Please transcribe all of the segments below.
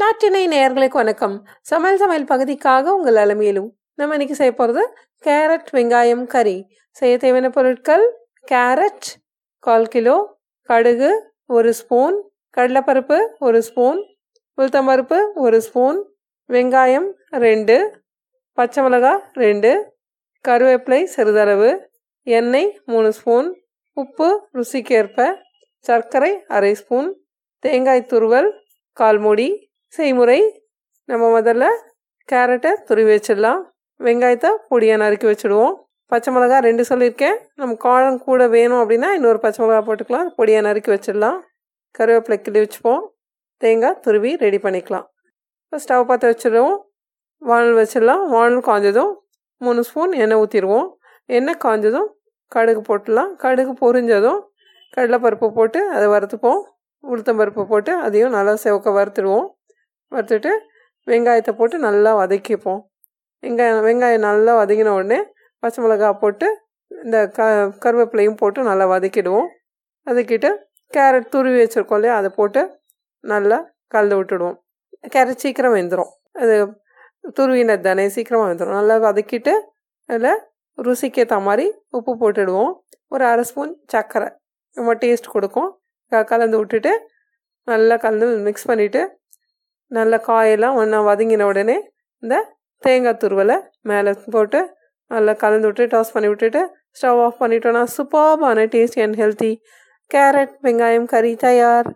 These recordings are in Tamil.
நாட்டினை நேர்களுக்கு வணக்கம். சமையல் சமையல் பகுதிக்காக உங்கள் அலமையிலும் நம்ம இன்னைக்கு செய்ய போகிறது கேரட் வெங்காயம் கறி. செய்ய தேவையான பொருட்கள் கேரட் கால் கிலோ கடுகு ஒரு ஸ்பூன் கடலைப்பருப்பு ஒரு ஸ்பூன் உளுத்தம்பருப்பு ஒரு ஸ்பூன் வெங்காயம் ரெண்டு பச்சை மிளகாய் ரெண்டு கருவேப்பிலை சிறிதளவு எண்ணெய் மூணு ஸ்பூன் உப்பு ருசிக்கேற்ப சர்க்கரை அரை ஸ்பூன் தேங்காய் துருவல் கால் மூடி செய்முறை. நம்ம முதல்ல கேரட்டை துருவி வச்சிடலாம். வெங்காயத்தை பொடியாக நறுக்கி வச்சுடுவோம். பச்சை மிளகா ரெண்டு சொல்லியிருக்கேன். நம்ம காரம் கூட வேணும் அப்படின்னா இன்னொரு பச்சை மிளகா போட்டுக்கலாம். பொடியாக நறுக்கி வச்சிடலாம். கருவேப்பிலை கிள்ளி வச்சுப்போம். தேங்காய் துருவி ரெடி பண்ணிக்கலாம். இப்போ ஸ்டவ் பார்த்து வச்சிடுவோம். வானல் வச்சிடலாம். வானல் காய்ஞ்சதும் மூணு ஸ்பூன் எண்ணெய் ஊற்றிடுவோம் எண்ணெய் காய்ஞ்சதும் கடுகு போட்டுடலாம். கடுகு பொரிஞ்சதும் கடலைப்பருப்பு போட்டு அதை வறுத்துப்போம். உளுத்தம்பருப்பு போட்டு அதையும் நல்லா செவக்க வறுத்துடுவோம். வறுத்துட்டு வெங்காயத்தை போட்டு நல்லா வதக்கிப்போம். வெங்காயம் வெங்காயம் நல்லா வதங்கின உடனே பச்சை மிளகாய் போட்டு இந்த க கருவேப்பிலையும் போட்டு நல்லா வதக்கிடுவோம். வதக்கிட்டு கேரட் துருவி வச்சுருக்கோம் இல்லையா அதை போட்டு நல்லா கலந்து விட்டுடுவோம். கேரட் சீக்கிரம் வெந்துடும் அது துருவினது தானே சீக்கிரமாக வெந்துடும் நல்லா வதக்கிட்டு அதில் ருசிக்கேற்ற மாதிரி உப்பு போட்டுடுவோம். ஒரு அரை ஸ்பூன் சர்க்கரை. ரொம்ப டேஸ்ட் கொடுக்கும். க கலந்து விட்டுட்டு நல்லா கலந்து மிக்ஸ் பண்ணிவிட்டு நல்லா காயெல்லாம் ஒன்றா வதங்கின உடனே இந்த தேங்காய் துருவலை மேலே போட்டு நல்லா கலந்து விட்டு டாஸ் பண்ணி விட்டுட்டு ஸ்டவ் ஆஃப் பண்ணிட்டோன்னா சூப்பர்பான டேஸ்டி அண்ட் ஹெல்த்தி கேரட் வெங்காயம் கறி தயார்.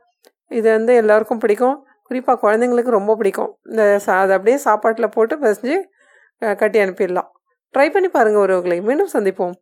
இது வந்து எல்லாருக்கும் பிடிக்கும். குறிப்பாக குழந்தைங்களுக்கு ரொம்ப பிடிக்கும். இந்த சா அதை அப்படியே சாப்பாட்டில் போட்டு பசிஞ்சு கட்டி அனுப்பிடலாம். ட்ரை பண்ணி பாருங்கள் ஒருவர்களை மீண்டும் சந்திப்போம்.